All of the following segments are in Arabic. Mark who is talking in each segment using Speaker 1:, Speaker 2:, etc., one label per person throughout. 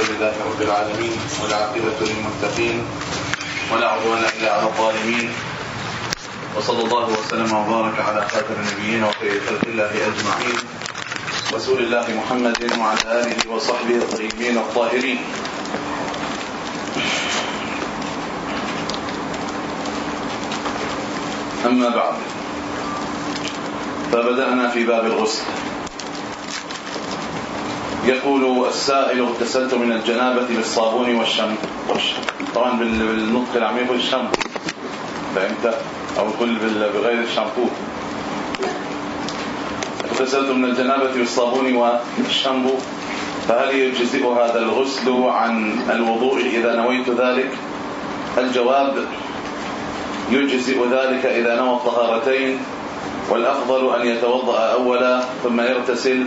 Speaker 1: الحمد لله رب العالمين والعاقبة للمتقين ولا عدوان إلا على الظالمين. وصلى الله وسلم وبارك على خاتم النبيين وخير خلق الله أجمعين. رسول الله محمد وعلى آله وصحبه الطيبين الطاهرين. أما بعد فبدأنا في باب الغسل. يقول السائل اغتسلت من الجنابة بالصابون والشم. طبعا بالنطق العميق والشامبو فهمت؟ أو كل بغير الشامبو. اغتسلت من الجنابة بالصابون والشامبو فهل يجزئ هذا الغسل عن الوضوء إذا نويت ذلك؟ الجواب يجزئ ذلك إذا نوى الطهارتين. والأفضل أن يتوضأ أولا ثم يغتسل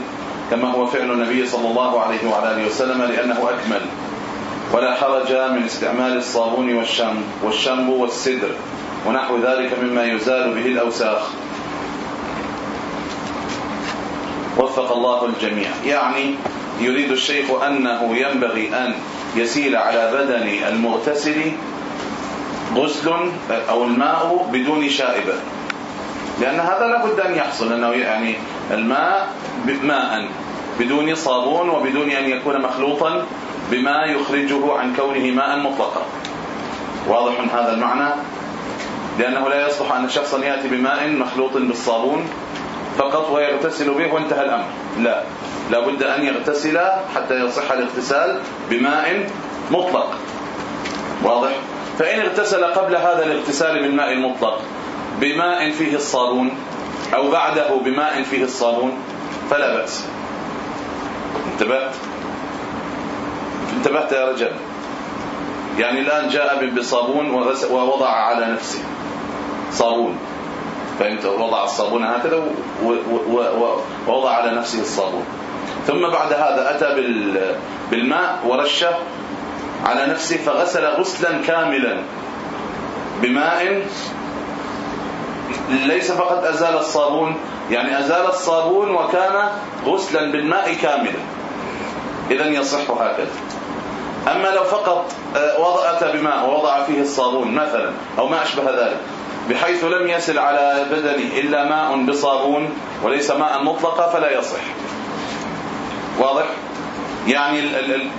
Speaker 1: كما هو فعل النبي صلى الله عليه وعلى آله وسلم لأنه أكمل. ولا حرج من استعمال الصابون والشم والشامبو والسدر ونحو ذلك مما يزال به الأوساخ. وفق الله الجميع. يعني يريد الشيخ أنه ينبغي أن يسيل على بدن المغتسل غسل أو الماء بدون شائبة. لأن هذا لابد أن يحصل أنه يعني الماء ماء بدون صابون وبدون أن يكون مخلوطا بما يخرجه عن كونه ماء مطلقا. واضح هذا المعنى؟ لأنه لا يصلح أن شخصا يأتي بماء مخلوط بالصابون فقط ويغتسل به وانتهى الأمر. لا لابد أن يغتسل حتى يصح الاغتسال بماء مطلق. واضح؟ فإن اغتسل قبل هذا الاغتسال بالماء المطلق بماء فيه الصابون أو بعده بماء فيه الصابون فلا بأس. انتبهت؟ انتبهت يا رجل يعني الآن جاء بصابون ووضع على نفسه. صابون. فهمت؟ وضع الصابون هكذا ووضع على نفسه الصابون. ثم بعد هذا أتى بالماء ورشه على نفسه فغسل غسلا كاملا بماء ليس فقط أزال الصابون يعني أزال الصابون وكان غسلا بالماء كاملا. اذا يصح هكذا. أما لو فقط آه، وضعت بماء ووضع فيه الصابون مثلا أو ما أشبه ذلك بحيث لم يسل على بدنه إلا ماء بصابون وليس ماء مطلقا فلا يصح. واضح؟ يعني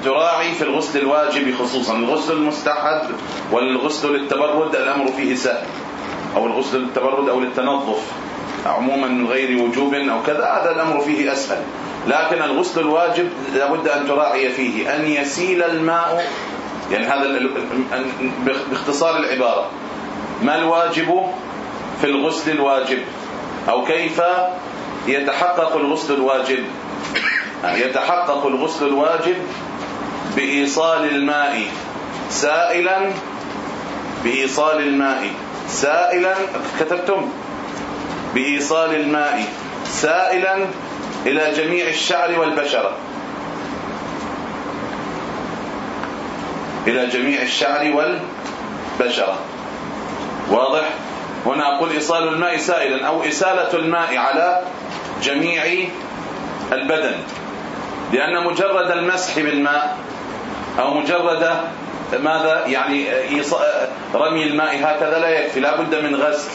Speaker 1: تراعي في الغسل الواجب خصوصا الغسل المستحب والغسل للتبرد الأمر فيه سهل أو الغسل للتبرد أو للتنظف عموما من غير وجوب أو كذا هذا الأمر فيه أسهل. لكن الغسل الواجب لابد أن تراعي فيه أن يسيل الماء يعني هذا باختصار العبارة. ما الواجب في الغسل الواجب؟ أو كيف يتحقق الغسل الواجب؟ يتحقق الغسل الواجب بإيصال الماء سائلا بإيصال الماء. سائلا كتبتم بإيصال الماء سائلا إلى جميع الشعر والبشرة. إلى جميع الشعر والبشرة. واضح؟ هنا أقول إيصال الماء سائلا أو إسالة الماء على جميع البدن. لأن مجرد المسح بالماء أو مجرد ماذا يعني رمي الماء هكذا لا يكفي. لا بد من غسل.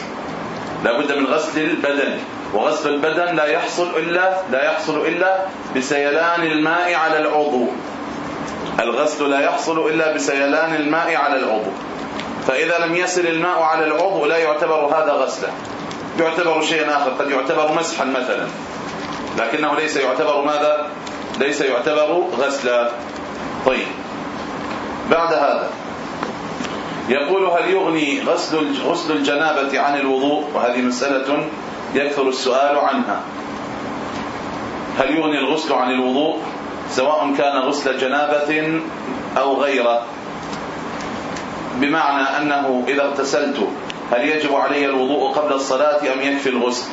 Speaker 1: لا بد من غسل البدن. وغسل البدن لا يحصل إلا لا يحصل إلا بسيلان الماء على العضو. الغسل لا يحصل إلا بسيلان الماء على العضو. فإذا لم يسل الماء على العضو لا يعتبر هذا غسلا. يعتبر شيئا آخر. قد يعتبر مسحا مثلا. لكنه ليس يعتبر ماذا؟ ليس يعتبر غسلا. طيب. بعد هذا. يقول هل يغني غسل غسل الجنابة عن الوضوء؟ وهذه مسألة يكثر السؤال عنها. هل يغني الغسل عن الوضوء؟ سواء كان غسل جنابة أو غيره. بمعنى أنه إذا اغتسلت هل يجب علي الوضوء قبل الصلاة أم يكفي الغسل؟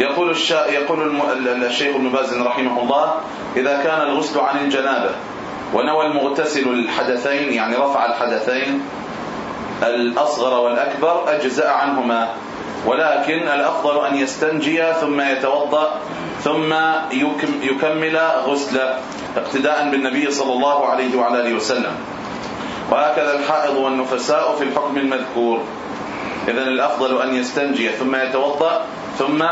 Speaker 1: يقول الشا يقول الشيخ ابن باز رحمه الله إذا كان الغسل عن الجنابة ونوى المغتسل الحدثين يعني رفع الحدثين الأصغر والأكبر أجزاء عنهما ولكن الأفضل أن يستنجي ثم يتوضأ ثم يكمل غسله اقتداء بالنبي صلى الله عليه وعلى آله وسلم. وهكذا الحائض والنفساء في الحكم المذكور. اذا الأفضل أن يستنجي ثم يتوضأ ثم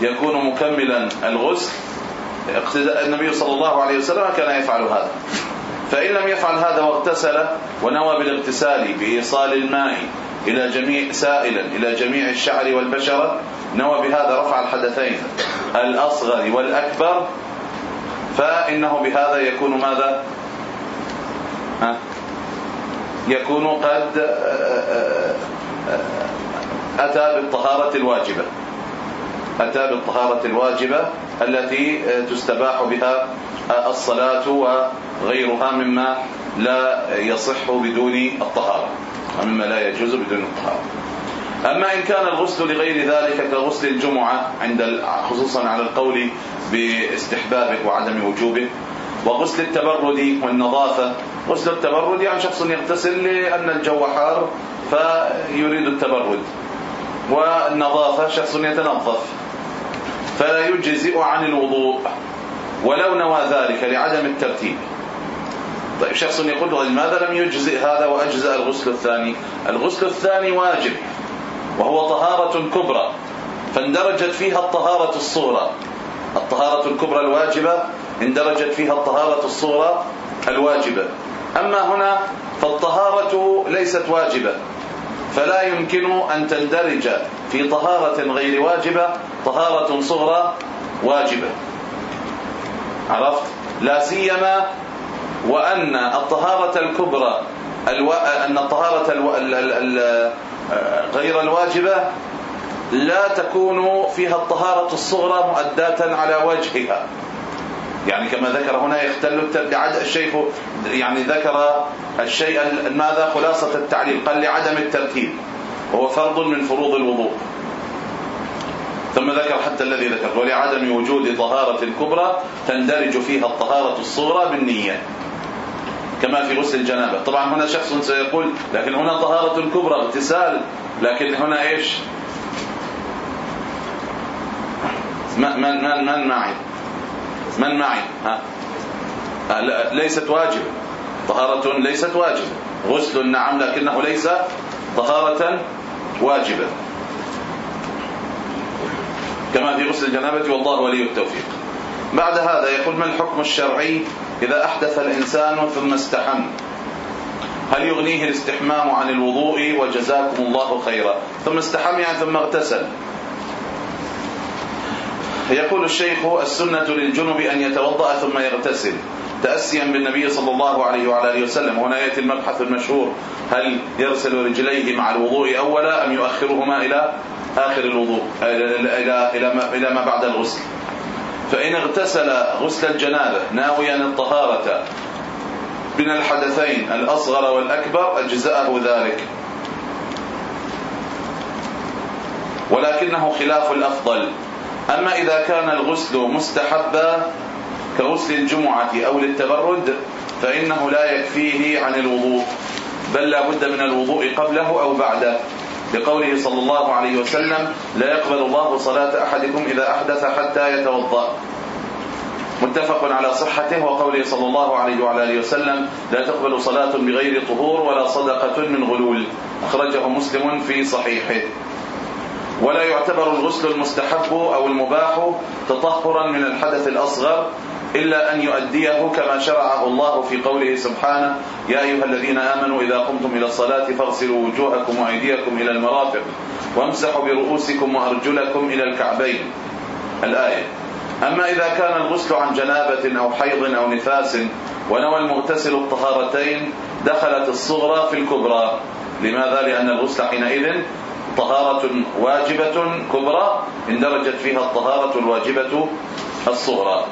Speaker 1: يكون مكملا الغسل. اقتداء النبي صلى الله عليه وسلم كان يفعل هذا. فإن لم يفعل هذا واغتسل ونوى بالاغتسال بإيصال الماء إلى جميع سائلا إلى جميع الشعر والبشرة نوى بهذا رفع الحدثين الأصغر والأكبر فإنه بهذا يكون ماذا؟ ها؟ يكون قد أتى بالطهارة الواجبة. أتى بالطهارة الواجبة التي تستباح بها الصلاة وغيرها مما لا يصح بدون الطهارة ومما لا يجوز بدون الطهارة. أما إن كان الغسل لغير ذلك كغسل الجمعة عند خصوصا على القول باستحبابه وعدم وجوبه وغسل التبرد والنظافة. غسل التبرد يعني شخص يغتسل لأن الجو حار فيريد التبرد والنظافة شخص يتنظف فلا يجزئ عن الوضوء ولو نوى ذلك لعدم الترتيب. طيب شخص يقول لماذا لم يجزئ هذا وأجزأ الغسل الثاني؟ الغسل الثاني واجب وهو طهارة كبرى فاندرجت فيها الطهارة الصغرى. الطهارة الكبرى الواجبة اندرجت فيها الطهارة الصغرى الواجبة. أما هنا فالطهارة ليست واجبة فلا يمكن أن تندرج في طهارة غير واجبة طهارة صغرى واجبة. عرفت؟ لا سيما وأن الطهارة الكبرى ألو... أن الطهارة ألو... ال... ال... غير الواجبة لا تكون فيها الطهارة الصغرى مؤداة على وجهها. يعني كما ذكر هنا يختل لعد الشيخ يعني ذكر الشيء ماذا؟ خلاصة التعليل قال لعدم الترتيب وهو فرض من فروض الوضوء. ثم ذكر حتى الذي ذكر ولعدم وجود طهارة كبرى تندرج فيها الطهارة الصغرى بالنية. كما في غسل الجنابة. طبعا هنا شخص سيقول لكن هنا طهارة كبرى اغتسال لكن هنا إيش؟ من من من معي من معي ها؟ ليست واجبة. طهارة ليست واجبة. غسل نعم لكنه ليس طهارة واجبة. كما في غسل الجنابة والله ولي التوفيق. بعد هذا يقول ما الحكم الشرعي إذا أحدث الإنسان ثم استحم هل يغنيه الاستحمام عن الوضوء وجزاكم الله خيرا؟ ثم استحم يعني ثم اغتسل. يقول الشيخ السنة للجنب أن يتوضأ ثم يغتسل. تأسيا بالنبي صلى الله عليه وعلى آله وسلم. هنا يأتي المبحث المشهور هل يرسل رجليه مع الوضوء اولا أم يؤخرهما إلى آخر الوضوء إلى إلى إلى إلى ما بعد الغسل؟ فإن اغتسل غسل الجنابة ناويا الطهارة من الحدثين الأصغر والأكبر أجزأه ذلك. ولكنه خلاف الأفضل. أما إذا كان الغسل مستحبا كغسل الجمعة أو للتبرد فإنه لا يكفيه عن الوضوء بل لا بد من الوضوء قبله أو بعده. لقوله صلى الله عليه وسلم لا يقبل الله صلاة أحدكم إذا أحدث حتى يتوضأ. متفق على صحته وقوله صلى الله عليه وعلى آله وسلم لا تقبل صلاة بغير طهور ولا صدقة من غلول. أخرجه مسلم في صحيحه. ولا يعتبر الغسل المستحب أو المباح تطهرا من الحدث الأصغر إلا أن يؤديه كما شرعه الله في قوله سبحانه يا أيها الذين آمنوا إذا قمتم إلى الصلاة فاغسلوا وجوهكم وأيديكم إلى المرافق وامسحوا برؤوسكم وأرجلكم إلى الكعبين. الآية أما إذا كان الغسل عن جنابة أو حيض أو نفاس ونوى المغتسل الطهارتين دخلت الصغرى في الكبرى. لماذا؟ لأن الغسل حينئذ طهارة واجبة كبرى اندرجت فيها الطهارة الواجبة الصغرى.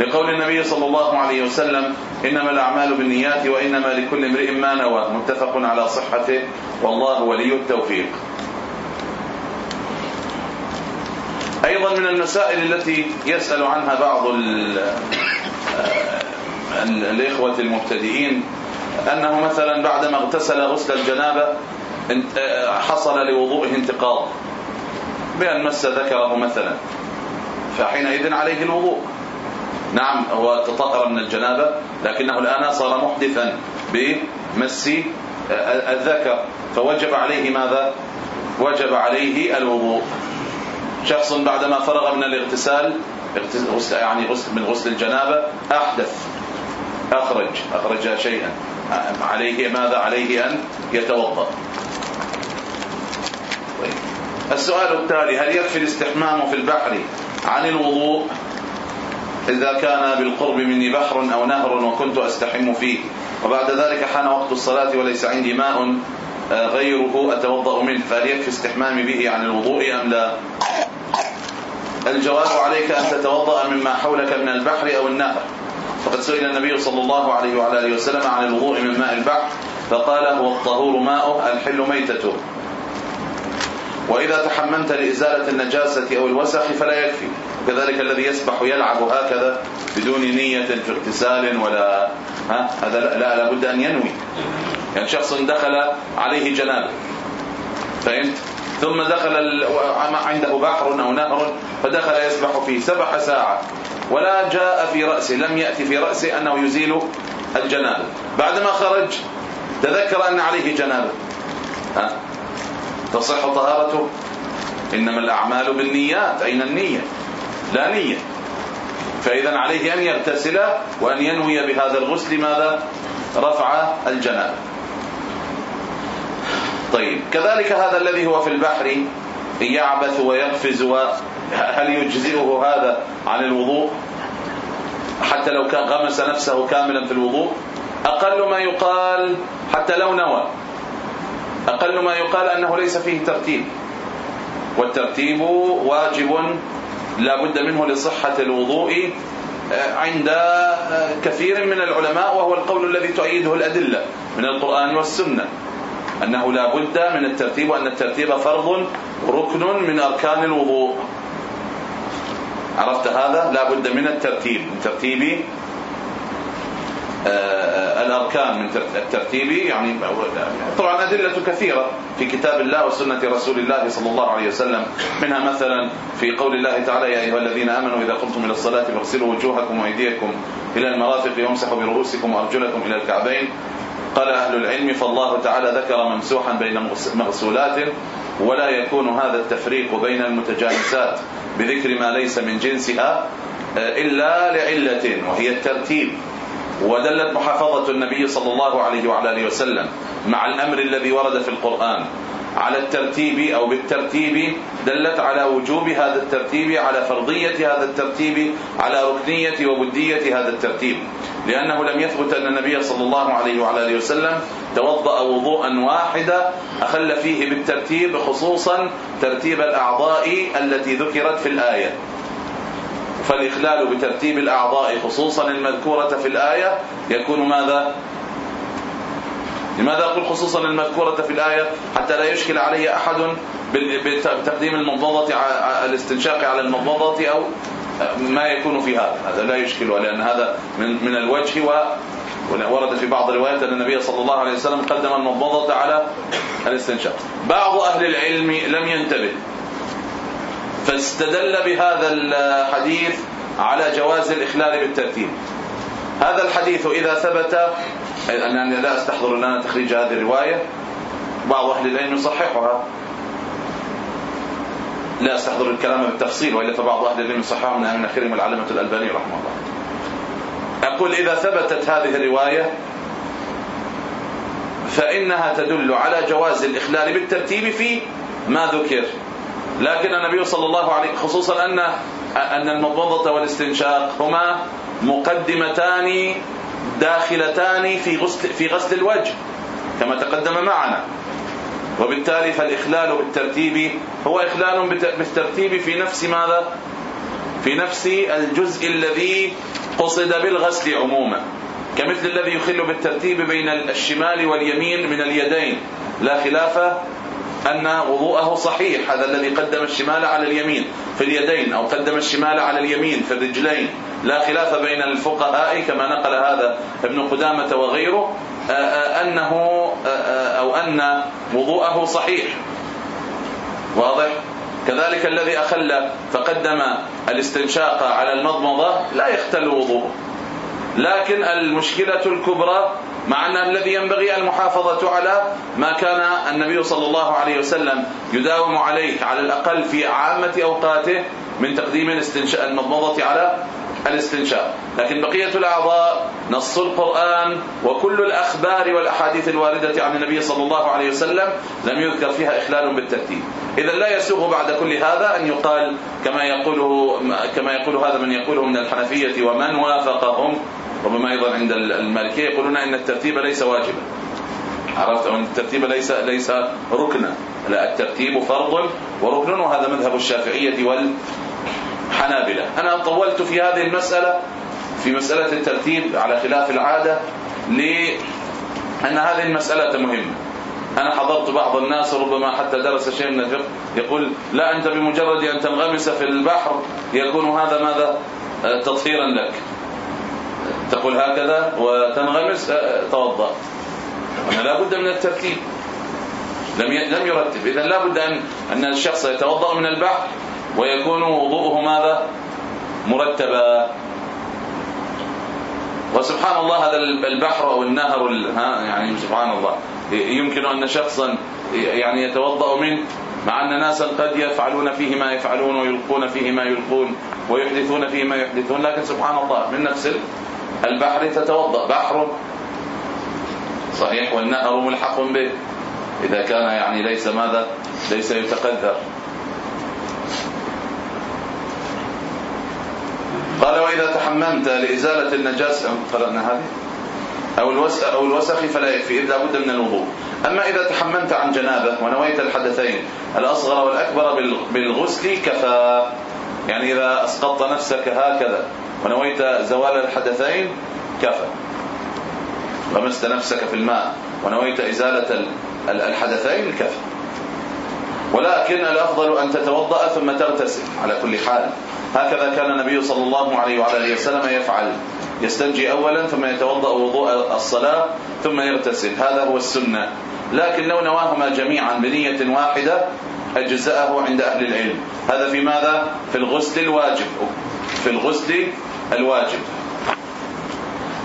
Speaker 1: لقول النبي صلى الله عليه وسلم إنما الأعمال بالنيات وإنما لكل امرئ ما نوى. متفق على صحته. والله ولي التوفيق. أيضا من المسائل التي يسأل عنها بعض الإخوة المبتدئين أنه مثلا بعدما اغتسل غسل الجنابة حصل لوضوءه انتقاض بأن مس ذكره مثلا. فحينئذ عليه الوضوء. نعم هو تطهر من الجنابة لكنه الآن صار محدثا بمس الذكر. فوجب عليه ماذا؟ وجب عليه الوضوء. شخص بعدما فرغ من الاغتسال يعني غسل من غسل الجنابة أحدث أخرج أخرج شيئا. عليه ماذا؟ عليه أن يتوضأ. طيب. السؤال التالي هل يكفي الاستحمام في البحر عن الوضوء؟ إذا كان بالقرب مني بحر أو نهر وكنت أستحم فيه. وبعد ذلك حان وقت الصلاة وليس عندي ماء آه، غيره أتوضأ منه. فهل يكفي استحمامي به عن الوضوء أم لا؟ الجواب عليك أن تتوضأ مما حولك من البحر أو النهر. فقد سئل النبي صلى الله عليه وعلى آله وسلم عن الوضوء من ماء البحر فقال هو الطهور ماؤه الحل ميتته. وإذا تحممت لإزالة النجاسة أو الوسخ فلا يكفي. كذلك الذي يسبح يلعب هكذا بدون نية في اغتسال ولا ها؟ هذا لا لابد أن ينوي. يعني شخص دخل عليه جنابة. فهمت؟ ثم دخل عنده بحر أو نهر فدخل يسبح فيه سبح ساعة ولا جاء في رأسه لم يأتي في رأسه أنه يزيل الجنابة. بعدما خرج تذكر أن عليه جنابة. ها؟ تصح طهارته؟ إنما الأعمال بالنيات أين النية؟ لا نية. فإذا عليه أن يغتسل وأن ينوي بهذا الغسل ماذا؟ رفع الجنابه طيب كذلك هذا الذي هو في البحر يعبث ويقفز هل يجزئه هذا عن الوضوء؟ حتى لو كان غمس نفسه كاملا في الوضوء؟ أقل ما يقال حتى لو نوى. أقل ما يقال أنه ليس فيه ترتيب. والترتيب واجب لا بد منه لصحة الوضوء آه، عند آه، كثير من العلماء وهو القول الذي تؤيده الأدلة من القرآن والسنة أنه لا بد من الترتيب وأن الترتيب فرض ركن من أركان الوضوء. عرفت هذا؟ لا بد من الترتيب من ترتيب الأركان من الترتيب يعني طبعا أدلة كثيرة في كتاب الله وسنة رسول الله صلى الله عليه وسلم منها مثلا في قول الله تعالى يا أيها الذين آمنوا إذا قمتم إلى الصلاة فاغسلوا وجوهكم وأيديكم إلى المرافق وامسحوا برؤوسكم وأرجلكم إلى الكعبين. قال أهل العلم فالله تعالى ذكر ممسوحا بين مغسولات ولا يكون هذا التفريق بين المتجانسات بذكر ما ليس من جنسها آه، إلا لعلة وهي الترتيب. ودلت محافظة النبي صلى الله عليه وعلى آله وسلم مع الأمر الذي ورد في القرآن على الترتيب أو بالترتيب دلت على وجوب هذا الترتيب على فرضية هذا الترتيب على ركنية وبدية هذا الترتيب. لأنه لم يثبت أن النبي صلى الله عليه وعلى آله وسلم توضأ وضوءا واحدا أخل فيه بالترتيب خصوصا ترتيب الأعضاء التي ذكرت في الآية. فالإخلال بترتيب الأعضاء خصوصا المذكورة في الآية يكون ماذا؟ لماذا أقول خصوصا المذكورة في الآية؟ حتى لا يشكل علي أحد بتقديم المضمضة الاستنشاق على المضمضة أو ما يكون في هذا. هذا لا يشكل لأن هذا من من الوجه و ورد في بعض الروايات أن النبي صلى الله عليه وسلم قدم المضمضة على الاستنشاق. بعض أهل العلم لم ينتبه. فاستدل بهذا الحديث على جواز الإخلال بالترتيب. هذا الحديث إذا ثبت أنني لا أستحضر لنا تخريج هذه الرواية بعض أهل العلم يصححها. لا أستحضر الكلام بالتفصيل وإلا فبعض أهل العلم يصححها من اخرهم العلامة الألباني رحمه الله. أقول إذا ثبتت هذه الرواية فإنها تدل على جواز الإخلال بالترتيب في ما ذكر. لكن النبي صلى الله عليه خصوصا ان أن المضمضه والاستنشاق هما مقدمتان داخلتان في غسل في غسل الوجه كما تقدم معنا. وبالتالي فالإخلال بالترتيب هو إخلال بالترتيب في نفس ماذا؟ في نفس الجزء الذي قصد بالغسل عموما كمثل الذي يخل بالترتيب بين الشمال واليمين من اليدين لا خلاف أن وضوءه صحيح. هذا الذي قدم الشمال على اليمين في اليدين أو قدم الشمال على اليمين في الرجلين. لا خلاف بين الفقهاء كما نقل هذا ابن قدامة وغيره أنه أو أن وضوءه صحيح. واضح؟ كذلك الذي أخل فقدم الاستنشاق على المضمضة لا يختل وضوءه لكن المشكلة الكبرى مع أن الذي ينبغي المحافظة على ما كان النبي صلى الله عليه وسلم يداوم عليه على الأقل في عامة أوقاته من تقديم الاستنشاء المضمضة على الاستنشاق. لكن بقية الأعضاء نص القرآن وكل الأخبار والأحاديث الواردة عن النبي صلى الله عليه وسلم لم يذكر فيها إخلال بالترتيب. إذا لا يسوغ بعد كل هذا أن يقال كما يقوله كما يقول هذا من يقوله من الحنفية ومن وافقهم ربما أيضا عند المالكية يقولون إن الترتيب ليس واجبا. عرفت؟ إن الترتيب ليس ليس ركنا. لا الترتيب فرض وركن وهذا مذهب الشافعية والحنابلة. أنا طولت في هذه المسألة في مسألة الترتيب على خلاف العادة لأن هذه المسألة مهمة. أنا حضرت بعض الناس ربما حتى درس شيء من الفقه يقول لا أنت بمجرد أن تنغمس في البحر يكون هذا ماذا؟ تطهيرا لك. تقول هكذا وتنغمس توضأ. هنا لا بد من الترتيب. لم لم يرتب. اذا لا بد ان أن الشخص يتوضأ من البحر ويكون وضوءه ماذا؟ مرتبا. وسبحان الله هذا البحر أو النهر ها يعني سبحان الله يمكن أن شخصا يعني يتوضأ منه مع أن ناسا قد يفعلون فيه ما يفعلون ويلقون فيه ما يلقون ويحدثون فيه ما يحدثون لكن سبحان الله من نفس البحر تتوضأ. بحر صحيح والنهر ملحق به. إذا كان يعني ليس ماذا؟ ليس يتقذر قال وإذا تحممت لإزالة النجاسة قرأنا هذه؟ أو الوسخ أو الوسخ فلا يكفي اذا بد من الوضوء. أما إذا تحممت عن جنابة ونويت الحدثين الأصغر والأكبر بالغسل كفى. يعني إذا أسقطت نفسك هكذا. ونويت زوال الحدثين كفى. غمست نفسك في الماء ونويت إزالة الحدثين كفى. ولكن الأفضل أن تتوضأ ثم تغتسل على كل حال. هكذا كان النبي صلى الله عليه وعلى آله وسلم يفعل. يستنجي اولا ثم يتوضأ وضوء الصلاة ثم يغتسل. هذا هو السنة. لكن لو نواهما جميعا بنية واحدة أجزأه عند أهل العلم. هذا في ماذا؟ في الغسل الواجب. في الغسل الواجب.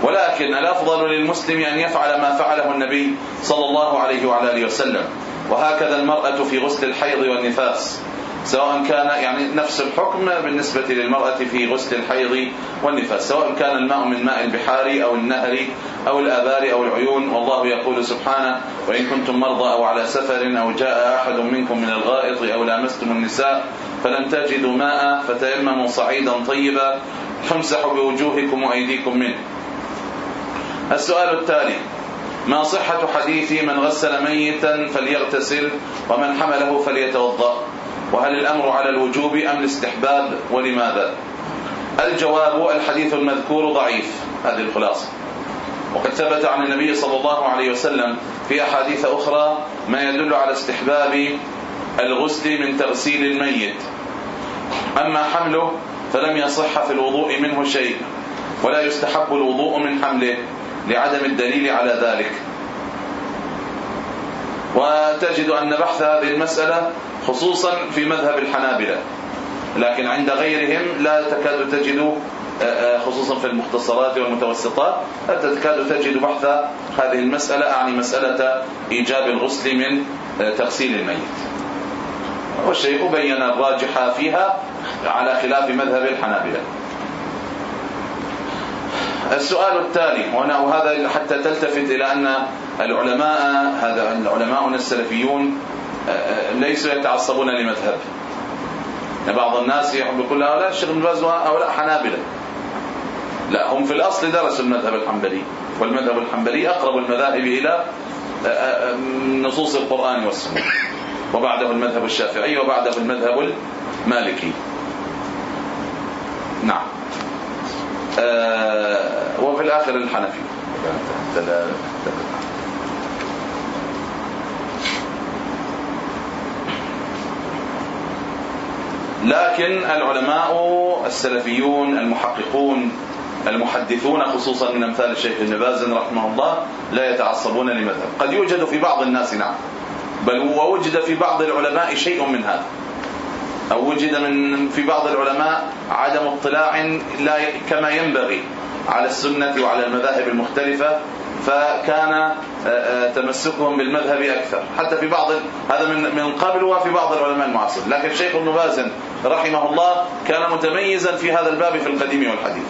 Speaker 1: ولكن الأفضل للمسلم أن يفعل ما فعله النبي صلى الله عليه وعلى آله وسلم. وهكذا المرأة في غسل الحيض والنفاس. سواء كان يعني نفس الحكم بالنسبة للمرأة في غسل الحيض والنفاس. سواء كان الماء من ماء البحار أو النهر أو الآبار أو العيون. والله يقول سبحانه وإن كنتم مرضى أو على سفر أو جاء أحد منكم من الغائط أو لامستم النساء فلم تجدوا ماء فتيمموا صعيدا طيبا فامسحوا بوجوهكم وأيديكم منه. السؤال التالي ما صحة حديث من غسل ميتا فليغتسل ومن حمله فليتوضأ؟ وهل الأمر على الوجوب أم الاستحباب ولماذا؟ الجواب الحديث المذكور ضعيف. هذه الخلاصة. وقد ثبت عن النبي صلى الله عليه وسلم في أحاديث أخرى ما يدل على استحباب الغسل من تغسيل الميت. أما حمله فلم يصح في الوضوء منه شيء ولا يستحب الوضوء من حمله لعدم الدليل على ذلك. وتجد أن بحث هذه المسألة خصوصا في مذهب الحنابلة لكن عند غيرهم لا تكاد تجد آه، آه، خصوصا في المختصرات والمتوسطات لا تكاد تجد بحث هذه المسألة أعني مسألة إيجاب الغسل من آه، تغسيل الميت. والشيخ بين الراجح فيها على خلاف مذهب الحنابلة. السؤال التالي هنا وهذا حتى تلتفت إلى أن العلماء هذا العلماء السلفيون آه، آه، ليسوا يتعصبون لمذهب. بعض الناس يقول هؤلاء الشيخ ابن باز هؤلاء حنابلة. لا هم في الأصل درسوا المذهب الحنبلي والمذهب الحنبلي أقرب المذاهب إلى آه، نصوص القرآن والسنة. وبعده المذهب الشافعي وبعده المذهب المالكي. نعم. وفي الآخر الحنفي. لكن العلماء السلفيون المحققون المحدثون خصوصا من أمثال الشيخ ابن باز رحمه الله لا يتعصبون لمذهب. قد يوجد في بعض الناس نعم بل ووجد في بعض العلماء شيء من هذا. أو وجد من في بعض العلماء عدم اطلاع لا كما ينبغي على السنة وعلى المذاهب المختلفة فكان تمسكهم بالمذهب أكثر. حتى في بعض هذا من من قبل وفي بعض العلماء المعاصرين لكن الشيخ ابن باز رحمه الله كان متميزا في هذا الباب في القديم والحديث.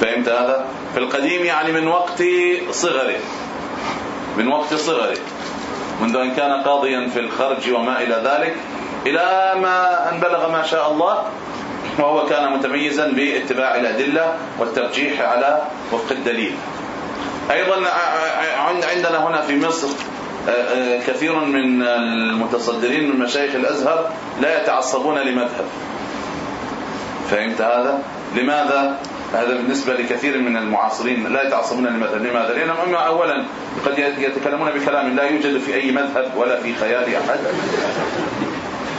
Speaker 1: فهمت هذا؟ في القديم يعني من وقت صغره. من وقت صغره. منذ أن كان قاضيا في الخرج وما إلى ذلك إلى ما أن بلغ ما شاء الله وهو كان متميزا باتباع الأدلة والترجيح على وفق الدليل. أيضا عندنا هنا في مصر كثير من المتصدرين من مشايخ الأزهر لا يتعصبون لمذهب. فهمت هذا؟ لماذا؟ هذا بالنسبة لكثير من المعاصرين لا يتعصبون لمذهب لماذا؟ لأنهم أولا قد يتكلمون بكلام لا يوجد في أي مذهب ولا في خيال أحد.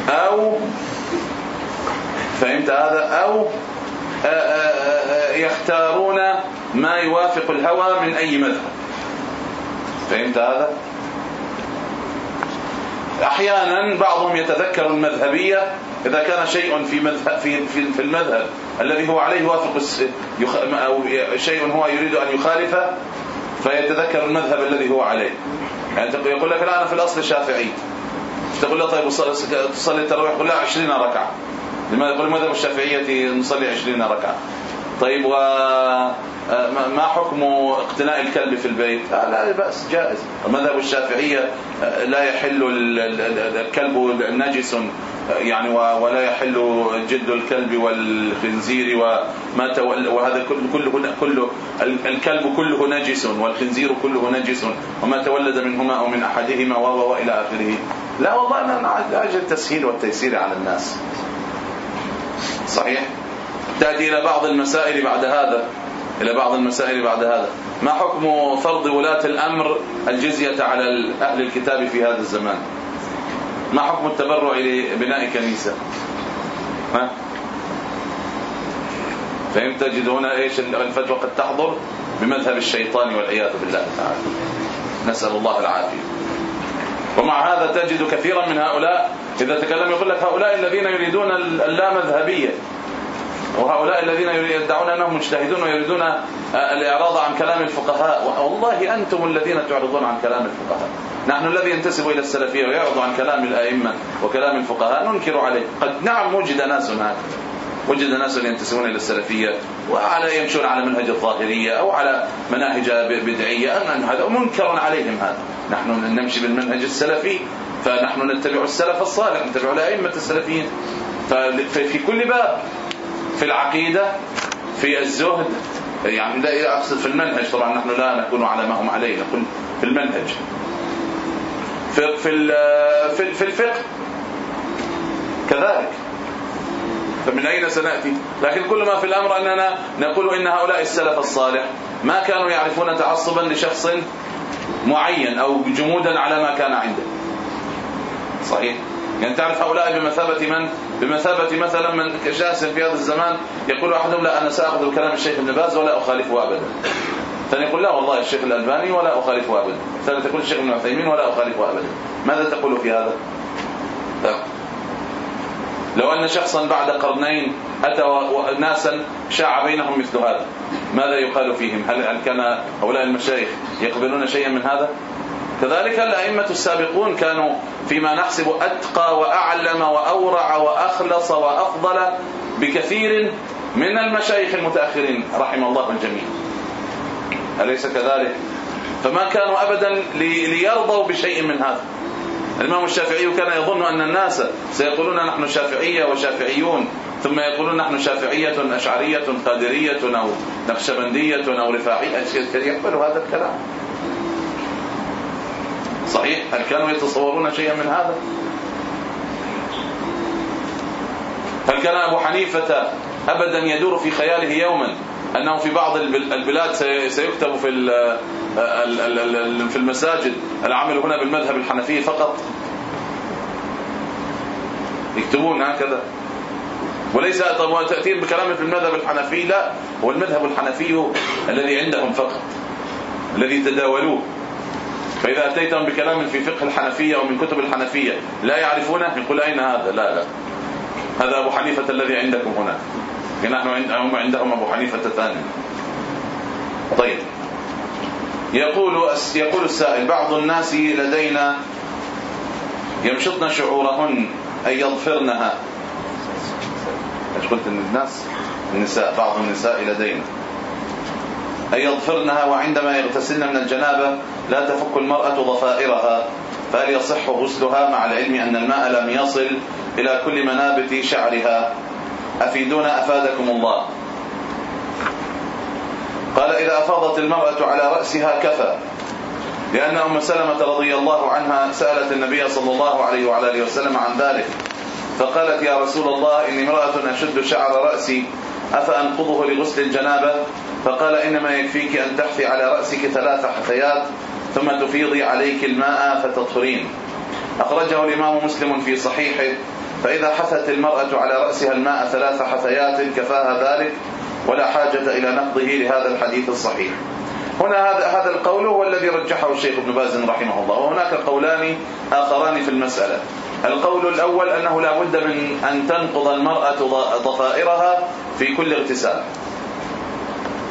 Speaker 1: أو فهمت هذا؟ آه، يختارون ما يوافق الهوى من أي مذهب. فهمت هذا؟ أحيانا بعضهم يتذكر المذهبية إذا كان شيء في مذهب في في المذهب الذي هو عليه يوافق أو شيء هو يريد أن يخالفه فيتذكر المذهب الذي هو عليه. يعني يقول لك لا أنا في الأصل شافعي تقول له طيب تصلي التراويح لا 20 ركعة. لماذا؟ يقول المذهب الشافعية نصلي 20 ركعة. طيب وما آه، حكم اقتناء الكلب في البيت؟ لا لا بأس جائز. المذهب الشافعية آه، لا يحل الكلب نجس آه، يعني ولا يحل جلد الكلب والخنزير وما وهذا كله كله الكلب كله نجس والخنزير كله نجس وما تولد منهما أو من أحدهما والى آخره. لا والله أنا لاجل التسهيل والتيسير على الناس. صحيح؟ تأتي إلى بعض المسائل بعد هذا. إلى بعض المسائل بعد هذا. ما حكم فرض ولاة الأمر الجزية على أهل الكتاب في هذا الزمان؟ ما حكم التبرع لبناء كنيسة؟ ها؟ فهمت تجد هنا إيش الفتوى قد تحضر بمذهب الشيطان والعياذ بالله تعالى. نسأل الله العافية. ومع هذا تجد كثيرا من هؤلاء إذا تكلم يقول لك هؤلاء الذين يريدون اللامذهبية. وهؤلاء الذين يدعون أنهم مجتهدون ويريدون الإعراض عن كلام الفقهاء. والله أنتم الذين تعرضون عن كلام الفقهاء. نحن الذي ينتسب إلى السلفية ويعرض عن كلام الأئمة وكلام الفقهاء ننكر عليه. قد نعم وجد ناس هكذا وجد ناس ينتسبون إلى السلفية وعلى يمشون على منهج الظاهرية أو على مناهج بدعية. أن هذا منكر عليهم هذا. نحن نمشي بالمنهج السلفي فنحن نتبع السلف الصالح نتبع الأئمة السلفيين. ففي كل باب في العقيدة في الزهد. يعني لا أقصد في المنهج طبعا نحن لا نكون على ما هم عليه نقول في المنهج. في في في الفقه. كذلك. فمن أين سنأتي؟ لكن كل ما في الأمر أننا نقول إن هؤلاء السلف الصالح ما كانوا يعرفون تعصبا لشخص معين أو جمودا على ما كان عنده. صحيح؟ يعني تعرف هؤلاء بمثابة من؟ بمثابة مثلا من كشاس في هذا الزمان يقول أحدهم لا أنا سأخذ كلام الشيخ ابن باز ولا أخالفه ابدا. ثاني يقول لا والله الشيخ الألباني ولا أخالفه ابدا. ثالث يقول الشيخ ابن عثيمين ولا أخالفه ابدا. ماذا تقول في هذا؟ لو أن شخصا بعد قرنين أتى ناسا شاع بينهم مثل هذا ماذا يقال فيهم؟ هل كان هؤلاء المشايخ يقبلون شيئا من هذا؟ كذلك الأئمة السابقون كانوا فيما نحسب أتقى وأعلم وأورع وأخلص وأفضل بكثير من المشايخ المتأخرين رحم الله الجميع. أليس كذلك؟ فما كانوا أبدا ليرضوا بشيء من هذا. الإمام الشافعي كان يظن أن الناس سيقولون نحن شافعية وشافعيون ثم يقولون نحن شافعية أشعرية قادرية أو نقشبندية أو رفاعية يقبلوا هذا الكلام. صحيح؟ هل كانوا يتصورون شيئا من هذا؟ هل كان أبو حنيفة أبدا يدور في خياله يوما أنه في بعض البلاد سيكتب في في المساجد العمل هنا بالمذهب الحنفي فقط؟ يكتبون هكذا. وليس تأثير بكلام في المذهب الحنفي لا هو المذهب الحنفي الذي عندهم فقط الذي تداولوه. فإذا أتيتهم بكلام في فقه الحنفية أو من كتب الحنفية لا يعرفونه؟ يقول أين هذا؟ لا لا. هذا أبو حنيفة الذي عندكم هنا. نحن هم عندهم أبو حنيفة الثاني. طيب. يقول يقول السائل بعض الناس لدينا يمشطن شعورهن أي يضفرنها إيش قلت الناس؟ النساء بعض النساء لدينا. أي يضفرنها وعندما يغتسلن من الجنابة لا تفك المرأة ضفائرها فهل يصح غسلها مع العلم أن الماء لم يصل إلى كل منابت شعرها. أفيدونا؟ أفادكم الله. قال إذا أفاضت المرأة على رأسها كفى لأن أم سلمة رضي الله عنها سألت النبي صلى الله عليه وعلى آله وسلم عن ذلك فقالت يا رسول الله إني امرأة أشد شعر رأسي أفأنقضه لغسل الجنابة؟ فقال إنما يكفيك أن تحثي على رأسك ثلاث حثيات ثم تفيضي عليك الماء فتطهرين. أخرجه الإمام مسلم في صحيحه فإذا حثت المرأة على رأسها الماء ثلاث حثيات كفاها ذلك ولا حاجة إلى نقضه لهذا الحديث الصحيح. هنا هذا هذا القول هو الذي رجحه الشيخ ابن باز رحمه الله وهناك قولان آخران في المسألة. القول الأول أنه لا بد من أن تنقض المرأة ضفائرها في كل اغتسال.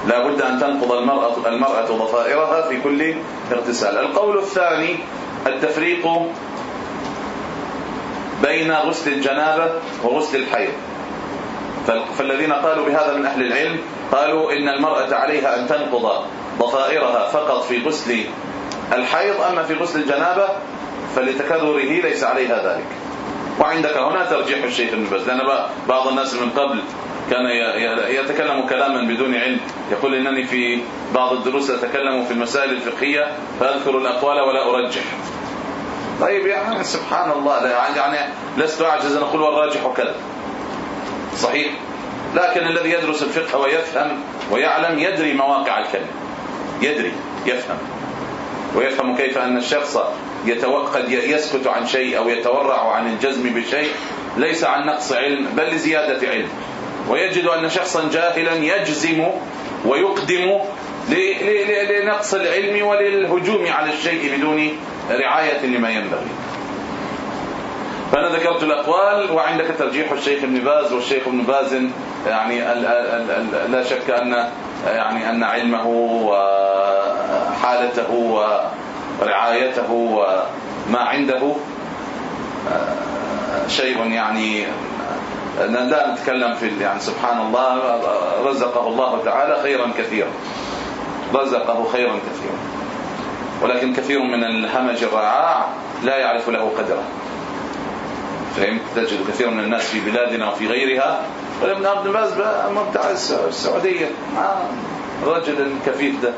Speaker 1: لا بد أن تنقض المرأة المرأة ضفائرها في كل اغتسال. القول الثاني التفريق بين غسل الجنابة وغسل الحيض. فالذين قالوا بهذا من أهل العلم قالوا إن المرأة عليها أن تنقض ضفائرها فقط في غسل الحيض أما في غسل الجنابة فلتكرره ليس عليها ذلك. وعندك هنا ترجيح الشيخ ابن باز لأن بعض الناس من قبل كان يتكلم كلاما بدون علم. يقول إنني في بعض الدروس أتكلم في المسائل الفقهية فأذكر الأقوال ولا أرجح. طيب يعني سبحان الله. يعني لست أعجز أن أقول والراجح كذا. صحيح. لكن الذي يدرس الفقه ويفهم ويعلم يدري مواقع الكلمة يدري يفهم. ويفهم كيف أن الشخص قد يسكت عن شيء أو يتورع عن الجزم بشيء ليس عن نقص علم بل لزيادة علم. ويجد أن شخصا جاهلا يجزم ويقدم لنقص العلم وللهجوم على الشيء بدون رعاية لما ينبغي. فأنا ذكرت الأقوال وعندك ترجيح الشيخ ابن باز والشيخ ابن باز يعني لا شك أن يعني أن علمه وحالته ورعايته وما عنده شيء يعني لا نتكلم في يعني سبحان الله رزقه الله تعالى خيرا كثيرا. رزقه خيرا كثيرا. ولكن كثير من الهمج الرعاع لا يعرف له قدره. فهمت؟ تجد كثير من الناس في بلادنا وفي غيرها. ابن عبد الباز بتاع السعوديه الرجل الكفيف ده.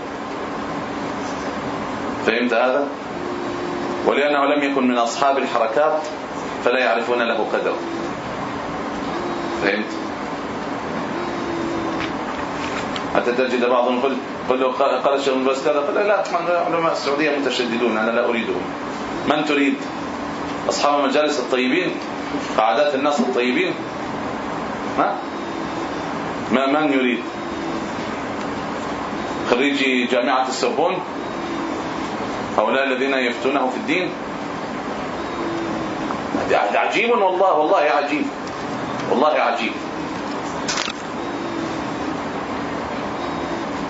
Speaker 1: فهمت هذا؟ ولأنه لم يكن من أصحاب الحركات فلا يعرفون له قدر. فهمت؟ حتى تجد بعضهم يقول قل له قال الشيخ ابن باز كذا قال لا علماء السعودية متشددون أنا لا أريدهم. من تريد؟ أصحاب المجالس الطيبين قعدات الناس الطيبين. ما ما من يريد؟ خريجي جامعة السربون؟ هؤلاء الذين يفتونه في الدين. عجيب والله والله عجيب والله عجيب.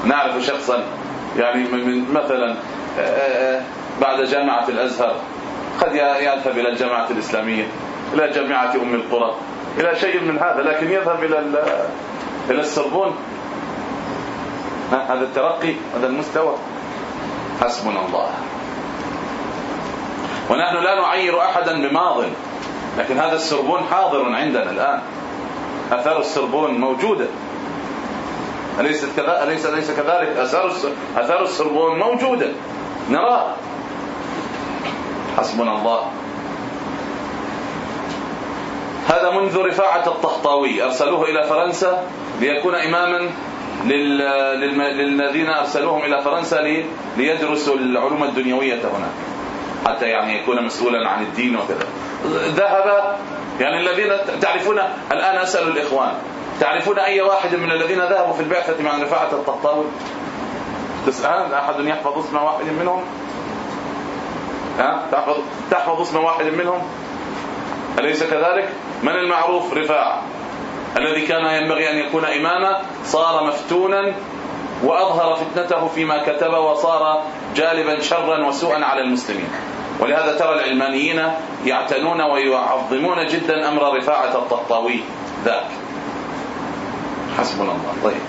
Speaker 1: نعرف شخصا يعني من مثلا آه، آه، بعد جامعة الأزهر قد يذهب إلى الجامعة الإسلامية إلى جامعة أم القرى إلى شيء من هذا لكن يذهب إلى إلى السربون هذا الترقي هذا المستوى. حسبنا الله. ونحن لا نعير أحدا بماض. لكن هذا السربون حاضر عندنا الآن. اثار السربون موجودة. اليست كذا اليس ليس كذلك؟ اثار اثار السربون موجودة. نراه حسبنا الله. هذا منذ رفاعة الطهطاوي أرسلوه إلى فرنسا ليكون إماما للذين أرسلوهم إلى فرنسا ليدرسوا العلوم الدنيوية هناك. حتى يعني يكون مسؤولا عن الدين وكذا. ذهب يعني الذين تعرفون الآن أسأل الإخوان تعرفون أي واحد من الذين ذهبوا في البعثة مع رفاعة الطهطاوي تسأل أحد يحفظ اسم واحد منهم؟ ها؟ تحفظ تحفظ اسم واحد منهم؟ أليس كذلك؟ من المعروف؟ رفاعة. الذي كان ينبغي أن يكون إماما صار مفتونا وأظهر فتنته فيما كتب وصار جالبا شرا وسوءا على المسلمين. ولهذا ترى العلمانيين يعتنون ويعظمون جدا أمر رفاعة الطهطاوي ذاك. حسبنا الله. طيب.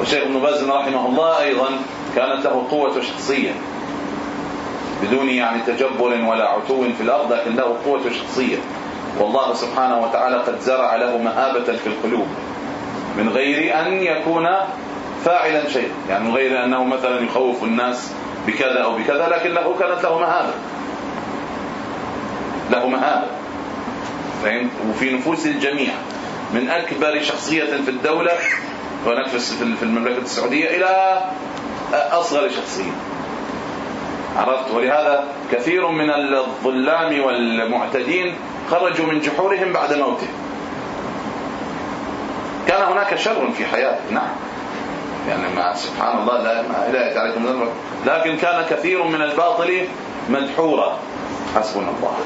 Speaker 1: وشيخ ابن باز رحمه الله أيضا كانت له قوة شخصية بدون يعني تجبر ولا عتو في الأرض لكن له قوة شخصية. والله سبحانه وتعالى قد زرع له مهابة في القلوب من غير أن يكون فاعلا شيء يعني غير أنه مثلا يخوف الناس بكذا أو بكذا لكن له كانت له مهابة. له مهابة. فهمت؟ وفي نفوس الجميع. من أكبر شخصية في الدولة هناك في المملكة السعودية إلى أصغر شخصية. عرفت؟ ولهذا كثير من الظلام والمعتدين خرجوا من جحورهم بعد موته كان هناك شر في حياته نعم. يعني ما سبحان الله لا لا ذنب لكن كان كثير من الباطل مدحورا. حسبنا الله.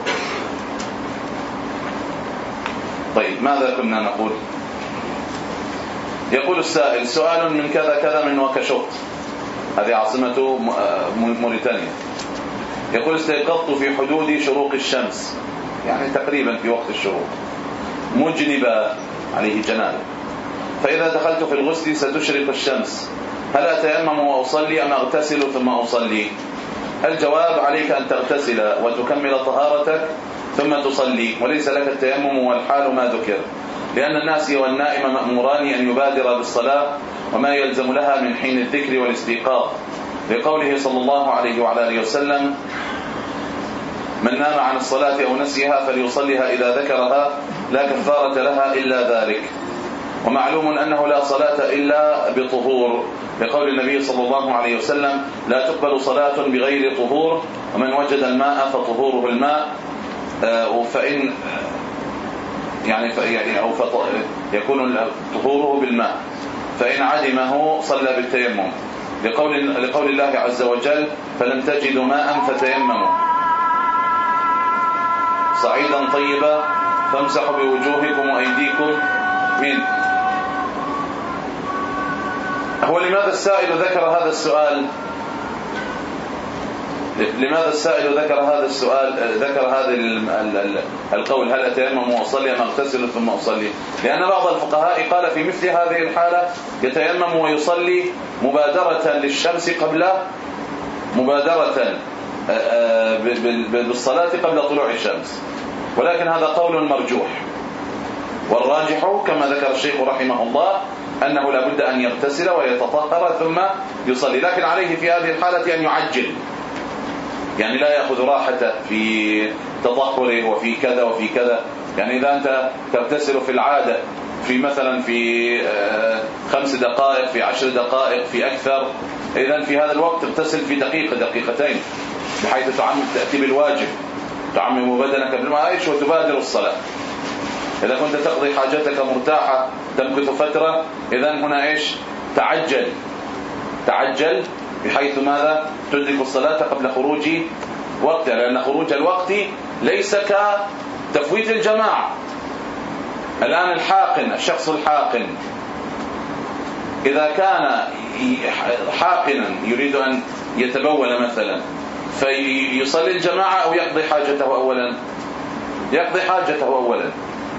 Speaker 1: طيب ماذا كنا نقول؟ يقول السائل سؤال من كذا كذا من وكشوط. هذه عاصمة موريتانيا. يقول استيقظت في حدود شروق الشمس. يعني تقريبا في وقت الشروق. مجنبة عليه جنابة. فإذا دخلت في الغسل ستشرق الشمس. هل أتيمم وأصلي أم أغتسل ثم أصلي؟ الجواب عليك أن تغتسل وتكمل طهارتك ثم تصلي وليس لك التيمم والحال ما ذكر. لأن الناس والنائم مأموران أن يبادر بالصلاة وما يلزم لها من حين الذكر والاستيقاظ. لقوله صلى الله عليه وعلى آله وسلم من نام عن الصلاة أو نسيها فليصليها إذا ذكرها لا كفارة لها إلا ذلك. ومعلوم أنه لا صلاة إلا بطهور. لقول النبي صلى الله عليه وسلم لا تقبل صلاة بغير طهور ومن وجد الماء فطهوره الماء. آه، فإن يعني يعني أو يكون طهوره بالماء. فإن عدمه صلى بالتيمم. لقول لقول الله عز وجل فلم تجدوا ماء فتيمموا. صعيدا طيبا فامسحوا بوجوهكم وأيديكم من هو لماذا السائل ذكر هذا السؤال؟ لماذا السائل ذكر هذا السؤال؟ ذكر هذا القول هل أتيمم وأصلي أم أغتسل ثم أصلي؟ لأن بعض الفقهاء قال في مثل هذه الحالة يتيمم ويصلي مبادرة للشمس قبل مبادرة آه، آه، بالصلاة قبل طلوع الشمس. ولكن هذا قول مرجوح. والراجح كما ذكر الشيخ رحمه الله أنه لابد أن يغتسل ويتطهر ثم يصلي. لكن عليه في هذه الحالة أن يعجل. يعني لا يأخذ راحته في تطهره وفي كذا وفي كذا. يعني إذا أنت تغتسل في العادة في مثلا في آه، خمس دقائق في عشر دقائق في أكثر اذا في هذا الوقت تغتسل في دقيقة دقيقتين بحيث تعمم تأتي بالواجب. تعمم بدنك بالماء إيش؟ وتبادر الصلاة. إذا كنت تقضي حاجتك مرتاحة تمكث فترة اذا هنا إيش؟ تعجل. تعجل بحيث ماذا؟ تدرك الصلاة قبل خروج وقتها لأن خروج الوقت ليس كتفويت الجماعة. الآن الحاقن الشخص الحاقن. إذا كان حاقنا يريد أن يتبول مثلا فيصلي الجماعة أو يقضي حاجته أولا؟ يقضي حاجته أولا.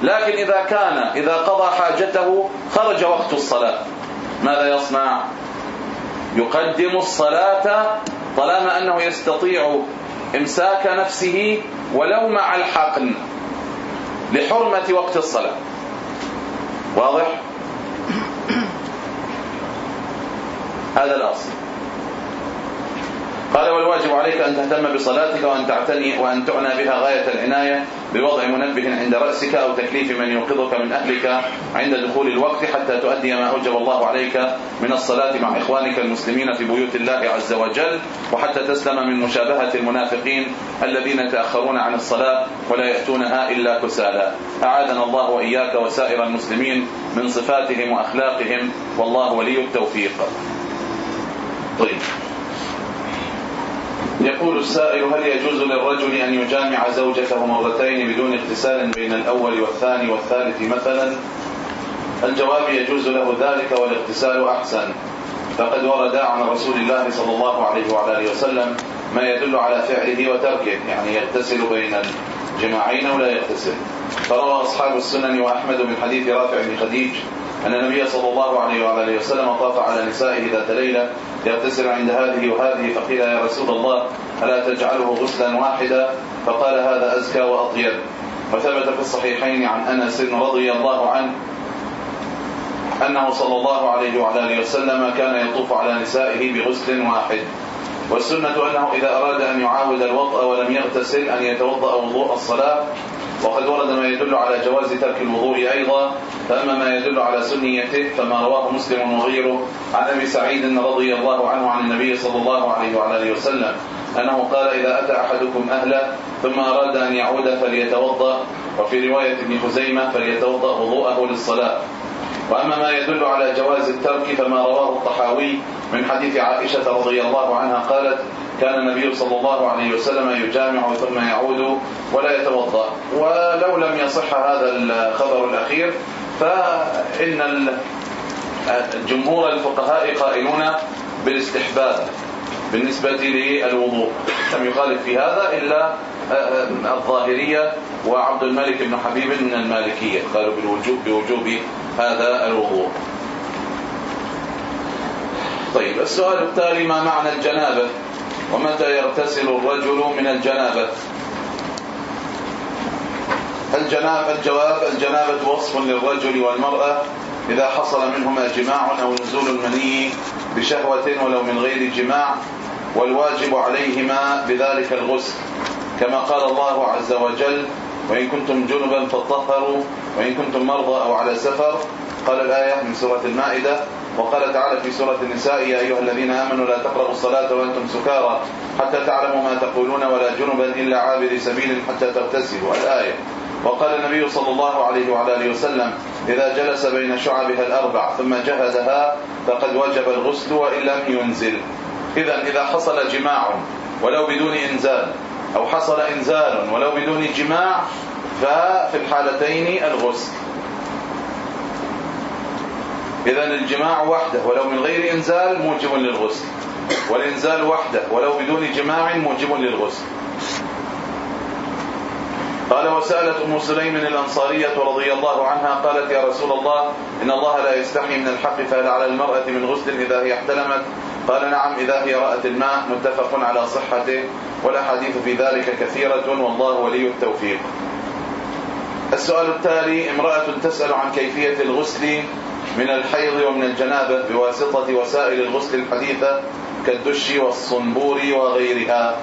Speaker 1: لكن إذا كان إذا قضى حاجته خرج وقت الصلاة. ماذا يصنع؟ يقدم الصلاة طالما أنه يستطيع إمساك نفسه ولو مع الحقن لحرمة وقت الصلاة. واضح؟ هذا الأصل. قال والواجب عليك أن تهتم بصلاتك وأن تعتني وأن تعنى بها غاية العناية بوضع منبه عند رأسك أو تكليف من يوقظك من أهلك عند دخول الوقت حتى تؤدي ما أوجب الله عليك من الصلاة مع إخوانك المسلمين في بيوت الله عز وجل وحتى تسلم من مشابهة المنافقين الذين يتأخرون عن الصلاة ولا يأتونها إلا كسالى أعاذنا الله وإياك وسائر المسلمين من صفاتهم وأخلاقهم. والله ولي التوفيق. طيب. يقول السائل هل يجوز للرجل أن يجامع زوجته مرتين بدون اغتسال بين الأول والثاني والثالث مثلا؟ الجواب يجوز له ذلك والاغتسال أحسن. فقد ورد عن رسول الله صلى الله عليه وعلى آله وسلم ما يدل على فعله وتركه يعني يغتسل بين الجماعين ولا يغتسل. فروى أصحاب السنن وأحمد من حديث رافع بن خديج أن النبي صلى الله عليه وعلى آله وسلم طاف على نسائه ذات ليلة يغتسل عند هذه وهذه فقيل يا رسول الله ألا تجعله غسلا واحدا؟ فقال هذا أزكى وأطيب. وثبت في الصحيحين عن أنس رضي الله عنه أنه صلى الله عليه وعلى آله وسلم كان يطوف على نسائه بغسل واحد. والسنة أنه إذا أراد أن يعاود الوضع ولم يغتسل أن يتوضأ وضوء الصلاة وقد ورد ما يدل على جواز ترك الوضوء أيضا فأما ما يدل على سنيته فما رواه مسلم وغيره عن أبي سعيد رضي الله عنه عن النبي صلى الله عليه وعلى آله وسلم أنه قال إذا أتى أحدكم أهله ثم أراد أن يعود فليتوضأ وفي رواية ابن خزيمة فليتوضأ وضوءه للصلاة. وأما ما يدل على جواز الترك فما رواه الطحاوي من حديث عائشة رضي الله عنها قالت كان النبي صلى الله عليه وسلم يجامع ثم يعود ولا يتوضأ ولو لم يصح هذا الخبر الأخير فإن جمهور الفقهاء قائلون بالاستحباب. بالنسبة للوضوء. لم يخالف في هذا إلا الظاهرية وعبد الملك بن حبيب من المالكية. قالوا بالوجوب بوجوب هذا الوضوء. طيب السؤال التالي ما معنى الجنابة؟ ومتى يغتسل الرجل من الجنابة؟ الجنابه الجواب الجنابة وصف للرجل والمرأة إذا حصل منهما جماع أو نزول المني بشهوة ولو من غير جماع والواجب عليهما بذلك الغسل. كما قال الله عز وجل وإن كنتم جنبا فطهروا وإن كنتم مرضى أو على سفر قال الآية من سورة المائدة. وقال تعالى في سورة النساء يا أيها الذين آمنوا لا تقربوا الصلاة وأنتم سكارى حتى تعلموا ما تقولون ولا جنبا إلا عابر سبيل حتى تغتسلوا. الآية. وقال النبي صلى الله عليه وعلى آله وسلم إذا جلس بين شعبها الأربع ثم جهدها فقد وجب الغسل وإن لم ينزل. إذا إذا حصل جماع ولو بدون إنزال أو حصل إنزال ولو بدون جماع ففي الحالتين الغسل. إذا الجماع وحده ولو من غير إنزال موجب للغسل والإنزال وحده ولو بدون جماع موجب للغسل. قال وسألت أم سليم الأنصارية رضي الله عنها قالت يا رسول الله إن الله لا يستحي من الحق فهل على المرأة من غسل إذا هي احتلمت؟ قال نعم إذا هي رأت الماء متفق على صحته والأحاديث في ذلك كثيرة والله ولي التوفيق. السؤال التالي امرأة تسأل عن كيفية الغسل من الحيض ومن الجنابة بواسطة وسائل الغسل الحديثة كالدش والصنبور وغيرها.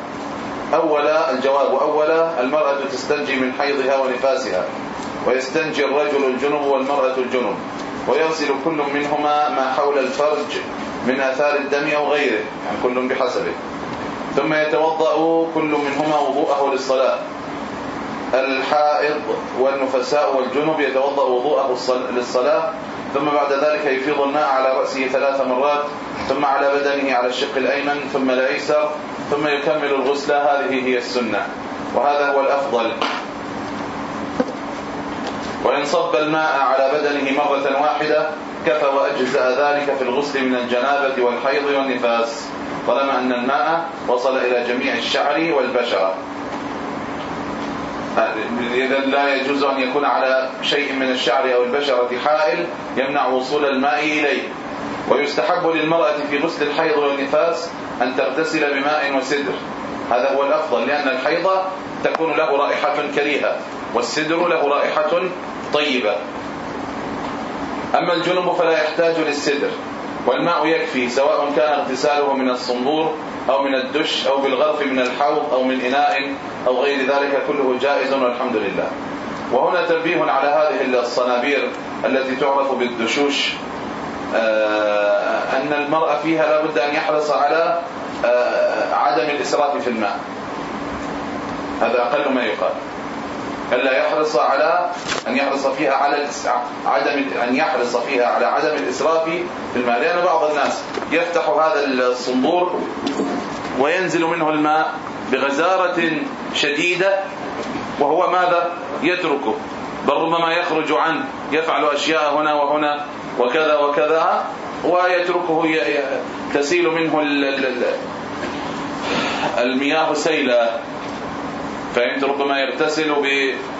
Speaker 1: اولا الجواب اولا المرأة تستنجي من حيضها ونفاسها ويستنجي الرجل الجنب والمرأة الجنب ويغسل كل منهما ما حول الفرج من آثار الدم أو غيره يعني كل بحسبه. ثم يتوضأ كل منهما وضوءه للصلاة. الحائض والنفساء والجنب يتوضأ وضوءه للصلاة ثم بعد ذلك يفيض الماء على رأسه ثلاث مرات ثم على بدنه على الشق الأيمن ثم الأيسر ثم يكمل الغسل. هذه هي السنة وهذا هو الأفضل. وإن صب الماء على بدنه مرة واحدة كفى وأجزأ ذلك في الغسل من الجنابة والحيض والنفاس. طالما أن الماء وصل إلى جميع الشعر والبشرة إذا لا يجوز أن يكون على شيء من الشعر أو البشرة حائل يمنع وصول الماء إليه. ويستحب للمرأة في غسل الحيض والنفاس أن تغتسل بماء وسدر. هذا هو الأفضل لأن الحيض تكون له رائحة كريهة والسدر له رائحة طيبة. أما الجنب فلا يحتاج للسدر والماء يكفي سواء كان اغتساله من الصنبور أو من الدش أو بالغرف من الحوض أو من إناء أو غير ذلك كله جائز والحمد لله. وهنا تنبيه على هذه الصنابير التي تعرف بالدشوش أن المرأة فيها لابد أن يحرص على آه، عدم الإسراف في الماء. هذا أقل ما يقال. ألا يحرص على أن يحرص فيها على عدم أن يحرص فيها على عدم الإسراف في الماء. لأن بعض الناس يفتح هذا الصندور وينزل منه الماء بغزارة شديدة وهو ماذا؟ يتركه. بل ربما يخرج عنه يفعل أشياء هنا وهنا. وكذا وكذا ويتركه تسيل منه المياه سيلا. فهمت ربما يغتسل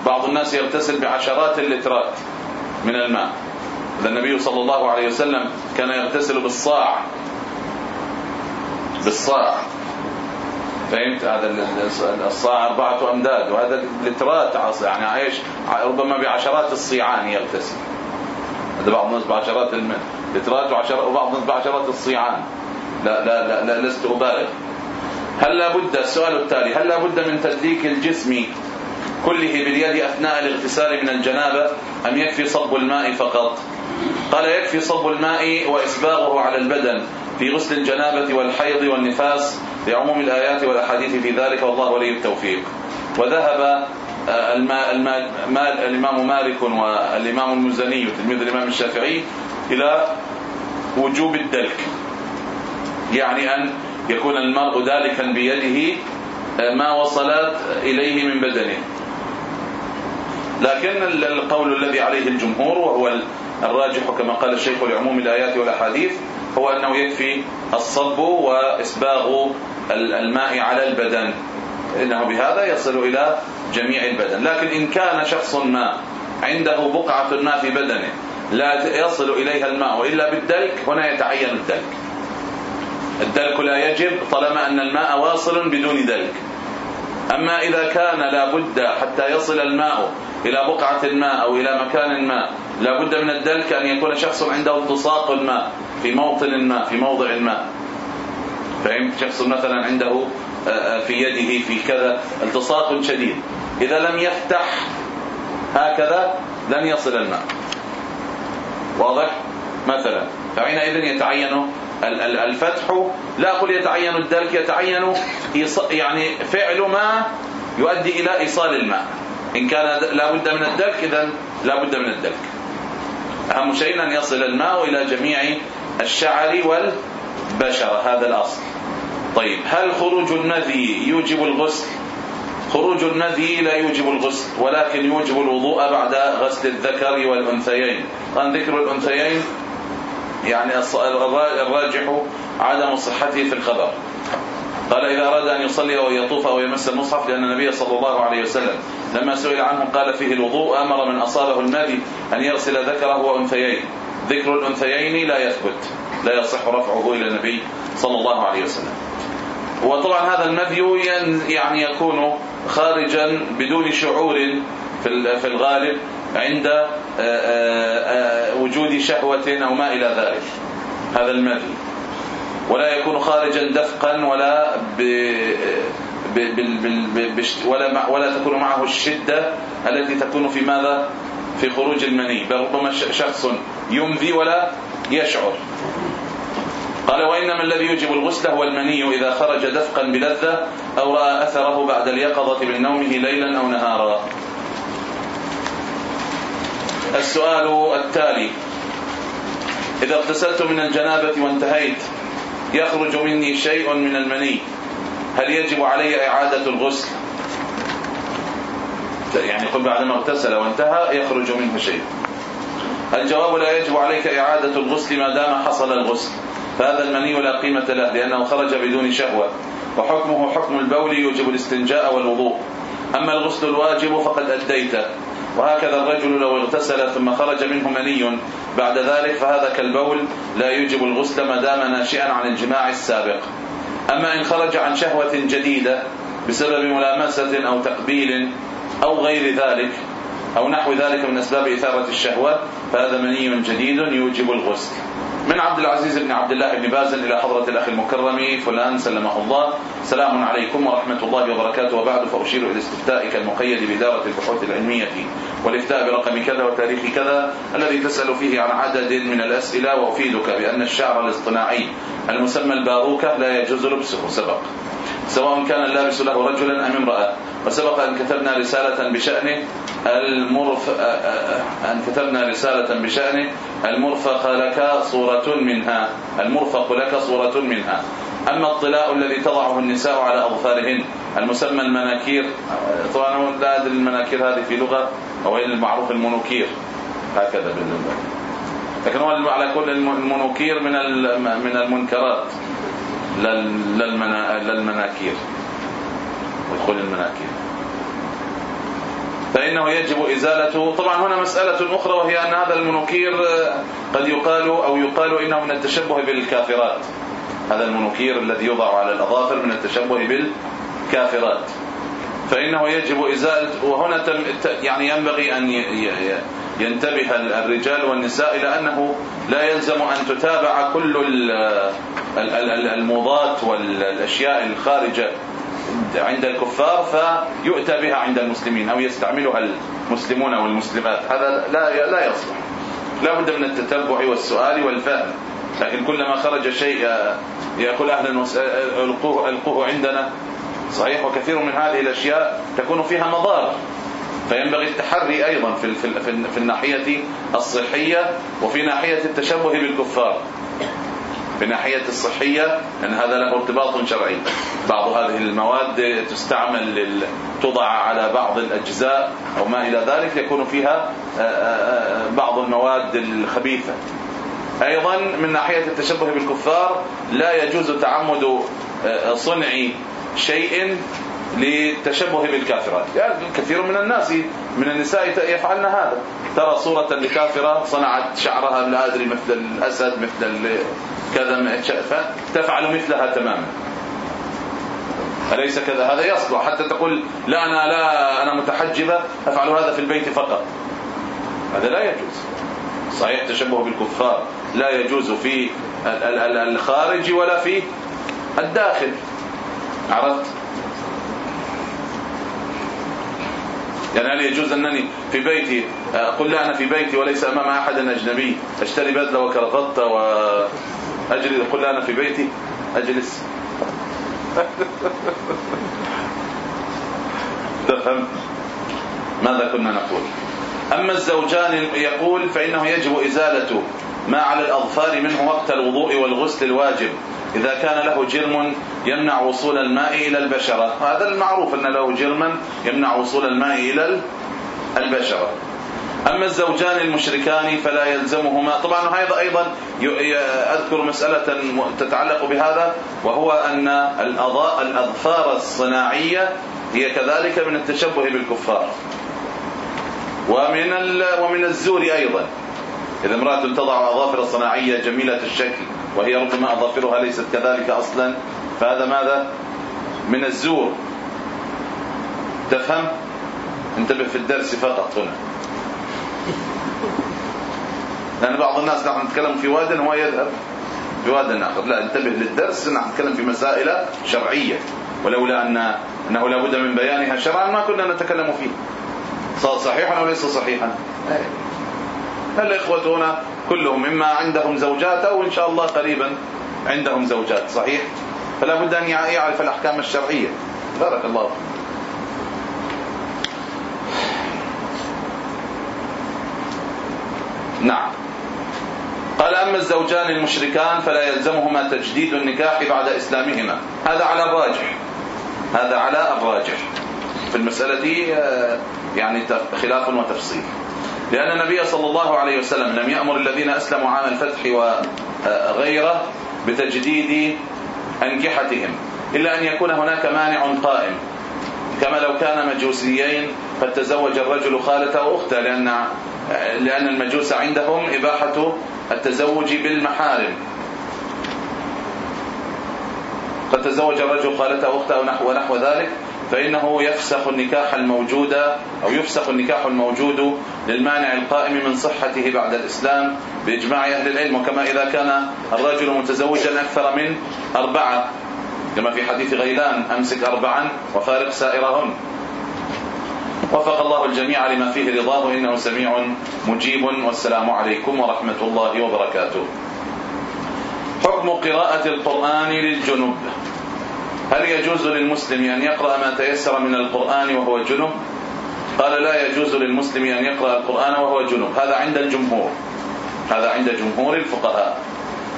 Speaker 1: بعض الناس يغتسل بعشرات اللترات من الماء. النبي صلى الله عليه وسلم كان يغتسل بالصاع. بالصاع. فهمت هذا الصاع أربعة أمداد وهذا لترات يعني عايش ربما بعشرات الصيعان يغتسل. هذا بعض الناس بعشرات اللترات وعشرات وبعض الناس بعشرات الصيعان. لا لا لا, لا لست أبالغ. هل لابد السؤال التالي هل لابد من تدليك الجسم كله باليد أثناء الاغتسال من الجنابة أم يكفي صب الماء فقط؟ قال يكفي صب الماء وإسباغه على البدن في غسل الجنابة والحيض والنفاس لعموم الآيات والأحاديث في ذلك والله ولي التوفيق. وذهب الإمام مالك والإمام المزني وتلميذ الإمام الشافعي إلى وجوب الدلك. يعني أن يكون المرء دالكا بيده آه، ما وصلت إليه من بدنه. لكن القول الذي عليه الجمهور وهو الراجح كما قال الشيخ لعموم الآيات والأحاديث هو أنه يكفي الصب وإسباغ الماء على البدن. إنه بهذا يصل إلى جميع البدن. لكن إن كان شخص ما عنده بقعة ما في بدنه لا يصل إليها الماء وإلا بالدلك هنا يتعين الدلك. الدلك لا يجب طالما أن الماء واصل بدون دلك. أما إذا كان لابد حتى يصل الماء إلى بقعة الماء أو إلى مكان ما لابد من الدلك أن يكون شخص عنده التصاق الماء في موطن الماء في موضع الماء. فهمت شخص مثلا عنده في يده في كذا التصاق شديد. إذا لم يفتح هكذا لن يصل الماء. واضح؟ مثلا فحينئذ يتعين الفتح لا أقول يتعين الدلك يتعين يعني فعل ما يؤدي إلى إيصال الماء. إن كان لا بد من الدلك إذا لا بد من الدلك. أهم شيء أن يصل الماء إلى جميع الشعر والبشره هذا الأصل. طيب هل خروج المذي يوجب الغسل؟ خروج المذي لا يوجب الغسل ولكن يوجب الوضوء بعد غسل الذكر والأنثيين. طبعا ذكر الأنثيين يعني الراجح عدم صحته في الخبر. قال إذا أراد أن يصلي أو يطوف أو يمس المصحف لأن النبي صلى الله عليه وسلم لما سئل عنه قال فيه الوضوء أمر من أصابه المذي أن يغسل ذكره وأنثيين. ذكر الأنثيين لا يثبت لا يصح رفعه إلى النبي صلى الله عليه وسلم. وطبعا هذا المذي يعني يكون خارجا بدون شعور في الغالب عند آه، آه، آه، وجود شهوة أو ما إلى ذلك. هذا المذي ولا يكون خارجا دفقا ولا ب ولا ولا تكون معه الشدة التي تكون في ماذا؟ في خروج المني. بل ربما شخص يمذي ولا يشعر. قال وانما الذي يوجب الغسل هو المني إذا خرج دفقا بلذة أو رأى أثره بعد اليقظة من نومه ليلا أو نهارا. السؤال التالي إذا اغتسلت من الجنابة وانتهيت يخرج مني شيء من المني هل يجب علي إعادة الغسل؟ يعني قل بعدما اغتسل وانتهى يخرج منه شيء. الجواب لا يجب عليك إعادة الغسل ما دام حصل الغسل. فهذا المني لا قيمة له لأنه خرج بدون شهوة وحكمه حكم البول يوجب الاستنجاء والوضوء. أما الغسل الواجب فقد أديته وهكذا الرجل لو اغتسل ثم خرج منه مني بعد ذلك فهذا كالبول لا يوجب الغسل ما دام ناشئا عن الجماع السابق. أما إن خرج عن شهوة جديدة بسبب ملامسة أو تقبيل أو غير ذلك أو نحو ذلك من أسباب إثارة الشهوة فهذا مني جديد يوجب الغسل. من عبد العزيز بن عبد الله بن باز إلى حضرة الأخ المكرم فلان سلمه الله. سلام عليكم ورحمة الله وبركاته. وبعد فأشير إلى استفتائك المقيد بإدارة البحوث العلمية والافتاء برقم كذا وتاريخ كذا الذي تسأل فيه عن عدد من الأسئلة وأفيدك بأن الشعر الاصطناعي المسمى الباروكة لا يجوز لبسه. سبق. سواء كان اللابس له رجلا أم امرأة. وسبق أن كتبنا رسالة بشأنه المرف أن كتبنا رسالة بشأنه المرفق لك صورة منها. المرفق لك صورة منها. أما الطلاء الذي تضعه النساء على أظفارهن المسمى المناكير طبعا لا أدري المناكير هذه في لغة أو المعروف المنوكير. هكذا باللغة لكن هو على كل المنوكير من من المنكرات. للمناكير. ودخول المناكير. فإنه يجب إزالته. طبعا هنا مسألة أخرى وهي أن هذا المنوكير قد يقال أو يقال إنه من التشبه بالكافرات. هذا المنوكير الذي يوضع على الأظافر من التشبه بالكافرات. فإنه يجب إزالة وهنا يعني ينبغي أن ينتبه الرجال والنساء إلى أنه لا يلزم أن تتابع كل الموضات والأشياء الخارجة عند الكفار فيؤتى بها عند المسلمين أو يستعملها المسلمون والمسلمات. هذا لا لا يصلح. لا بد من التتبع والسؤال والفهم. لكن كلما خرج شيء يقول أهلا القوه القوه عندنا. صحيح وكثير من هذه الأشياء تكون فيها مضار. فينبغي التحري أيضا في في في الناحية الصحية وفي ناحية التشبه بالكفار. في ناحية الصحية ان هذا له ارتباط شرعي. بعض هذه المواد تستعمل توضع على بعض الأجزاء أو ما إلى ذلك يكون فيها بعض المواد الخبيثة. أيضا من ناحية التشبه بالكفار لا يجوز تعمد صنع شيء للتشبه بالكافرات. يعني كثير من الناس من النساء يفعلن هذا. ترى صورة لكافرة صنعت شعرها لا أدري مثل الأسد مثل كذا فتفعل مثلها تماما. أليس كذا؟ هذا يصلح. حتى تقول لا أنا لا أنا متحجبة. أفعل هذا في البيت فقط. هذا لا يجوز. صحيح التشبه بالكفار. لا يجوز في الخارج ولا في الداخل. عرفت؟ يعني هل يجوز أنني في بيتي أقول لا أنا في بيتي وليس أمام أحد أجنبي أشتري بدلة وكرافته واجري أقول لا أنا في بيتي أجلس. تفهم؟ ماذا كنا نقول؟ أما الزوجان يقول فإنه يجب إزالة ما على الأظفار منه وقت الوضوء والغسل الواجب إذا كان له جرم يمنع وصول الماء إلى البشرة. هذا المعروف أن له جرما يمنع وصول الماء إلى البشرة. أما الزوجان المشركان فلا يلزمهما. طبعا هذا أيضا أذكر مسألة تتعلق بهذا وهو أن الأظفار الصناعية هي كذلك من التشبه بالكفار. ومن ومن الزور أيضا. إذا امرأة تضع أظافر صناعية جميلة الشكل وهي ربما أظافرها ليست كذلك أصلا فهذا ماذا؟ من الزور. تفهم؟ انتبه في الدرس فقط هنا. لأن بعض الناس نحن نتكلم في واد هو يذهب؟ في واد آخر لا انتبه للدرس نحن نتكلم في مسائل شرعية. ولولا أن أنه لابد من بيانها شرعا ما كنا نتكلم فيه. صحيحا أو ليس صحيحا؟ الإخوة هنا كلهم إما عندهم زوجات أو إن شاء الله قريبا عندهم زوجات. صحيح؟ فلا بد أن يعرف الأحكام الشرعية. بارك الله نعم. قال أما الزوجان المشركان فلا يلزمهما تجديد النكاح بعد إسلامهما. هذا على الراجح. هذا على الراجح. في المسألة آه، يعني خلاف وتفصيل. لأن النبي صلى الله عليه وسلم لم يأمر الذين أسلموا عام الفتح وغيره بتجديد أنكحتهم إلا أن يكون هناك مانع قائم. كما لو كان مجوسيين قد تزوج الرجل خالته واخته لأن لأن المجوس عندهم إباحة التزوج بالمحارم. قد تزوج الرجل خالته واخته ونحو ونحو ذلك. فإنه يفسخ النكاح الموجود أو يفسخ النكاح الموجود للمانع القائم من صحته بعد الإسلام بإجماع أهل العلم. وكما إذا كان الرجل متزوجا أكثر من أربعة كما في حديث غيلان أمسك أربعا وفارق سائرهن. وفق الله الجميع لما فيه رضاه إنه سميع مجيب. والسلام عليكم ورحمة الله وبركاته. حكم قراءة القرآن للجنب هل يجوز للمسلم أن يقرأ ما تيسر من القرآن وهو جنب؟ قال لا يجوز للمسلم أن يقرأ القرآن وهو جنب. هذا عند الجمهور. هذا عند جمهور الفقهاء.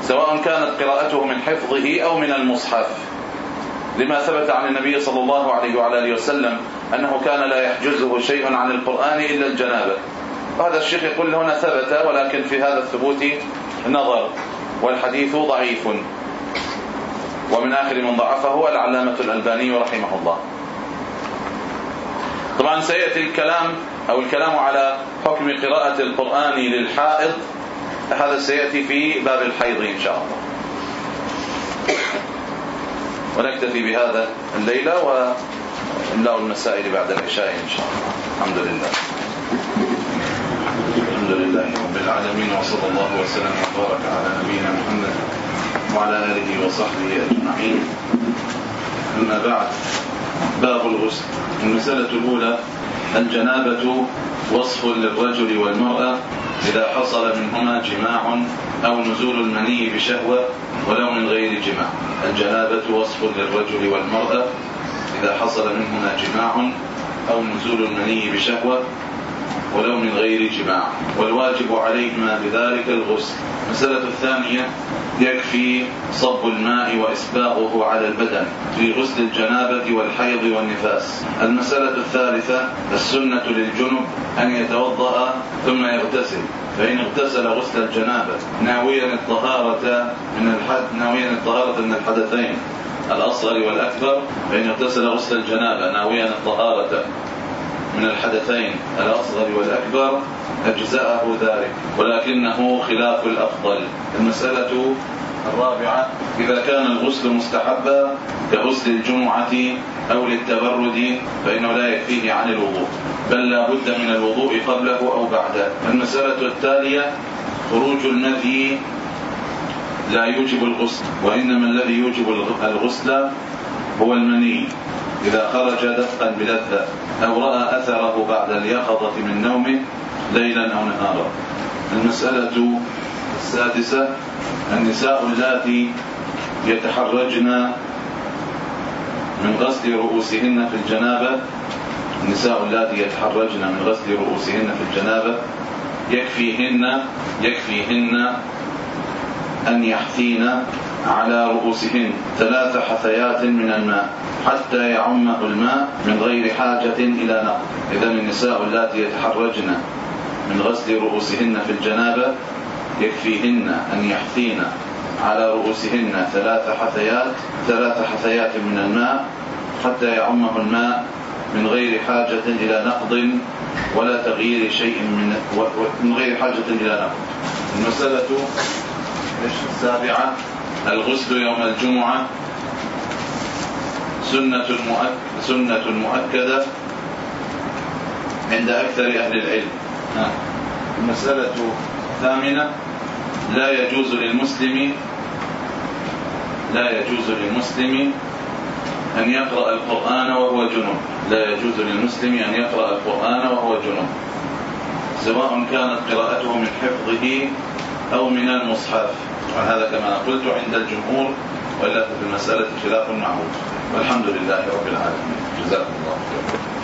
Speaker 1: سواء كانت قراءته من حفظه أو من المصحف. لما ثبت عن النبي صلى الله عليه وعلى آله وسلم أنه كان لا يحجزه شيء عن القرآن إلا الجنابة. وهذا الشيخ يقول هنا ثبت ولكن في هذا الثبوت نظر والحديث ضعيف. ومن آخر من ضعفه العلامة الألباني رحمه الله. طبعا سيأتي الكلام أو الكلام على حكم قراءة القرآن للحائض. هذا سيأتي في باب الحيض إن شاء الله. ونكتفي بهذا الليلة ونملأ المسائل بعد العشاء إن شاء الله. الحمد لله. الحمد لله رب العالمين وصلى الله وسلم وبارك على نبينا محمد. وعلى آله وصحبه أجمعين. أما بعد باب الغسل. المسألة الأولى الجنابة وصف للرجل والمرأة إذا حصل منهما جماع أو نزول المني بشهوة ولو من غير جماع. الجنابة وصف للرجل والمرأة إذا حصل منهما جماع أو نزول المني بشهوة ولو من غير جماع. والواجب عليهما بذلك الغسل. المسألة الثانية يكفي صب الماء وإسباغه على البدن في غسل الجنابة والحيض والنفاس. المسألة الثالثة السنة للجنب أن يتوضأ ثم يغتسل. فإن اغتسل غسل الجنابة ناويا الطهارة من الحد ناويا الطهارة من الحدثين. الأصغر والأكبر فإن اغتسل غسل الجنابة ناويا الطهارة. من الحدثين الأصغر والأكبر أجزاءه ذلك ولكنه خلاف الأفضل. المسألة الرابعة إذا كان الغسل مستحبا كغسل الجمعة أو للتبرد فإنه لا يكفيه عن الوضوء بل لا بد من الوضوء قبله أو بعده. المسألة التالية خروج المذي لا يوجب الغسل وإنما الذي يوجب الغسل هو المني إذا خرج دفقا بلذة. أو رأى أثره بعد اليقظة من نومه ليلا أو نهارا. المسألة السادسة النساء اللاتي يتحرجن من غسل رؤوسهن في الجنابة. النساء اللاتي يتحرجن من غسل رؤوسهن في الجنابة. يكفيهن يكفيهن أن يحثين على رؤوسهن ثلاث حثيات من الماء حتى يعمه الماء من غير حاجة إلى نقض إذا النساء اللاتي يتحرجن من غسل رؤوسهن في الجنابة يكفيهن أن يحثين على رؤوسهن ثلاث حثيات ثلاث حثيات من الماء حتى يعمه الماء من غير حاجة إلى نقض ولا تغيير شيء من من غير حاجة إلى نقض. المسألة السابعة. الغسل يوم الجمعة سنة مؤكد سنة مؤكدة عند أكثر أهل العلم. المسألة الثامنة لا يجوز للمسلم لا يجوز للمسلم أن يقرأ القرآن وهو جنوب لا يجوز للمسلم أن يقرأ القرآن وهو جنوب سواء كانت قراءته من حفظه أو من المصحف. وهذا كما قلت عند الجمهور وإلا في المسألة خلاف معروف. والحمد لله رب العالمين. جزاكم الله خيرا.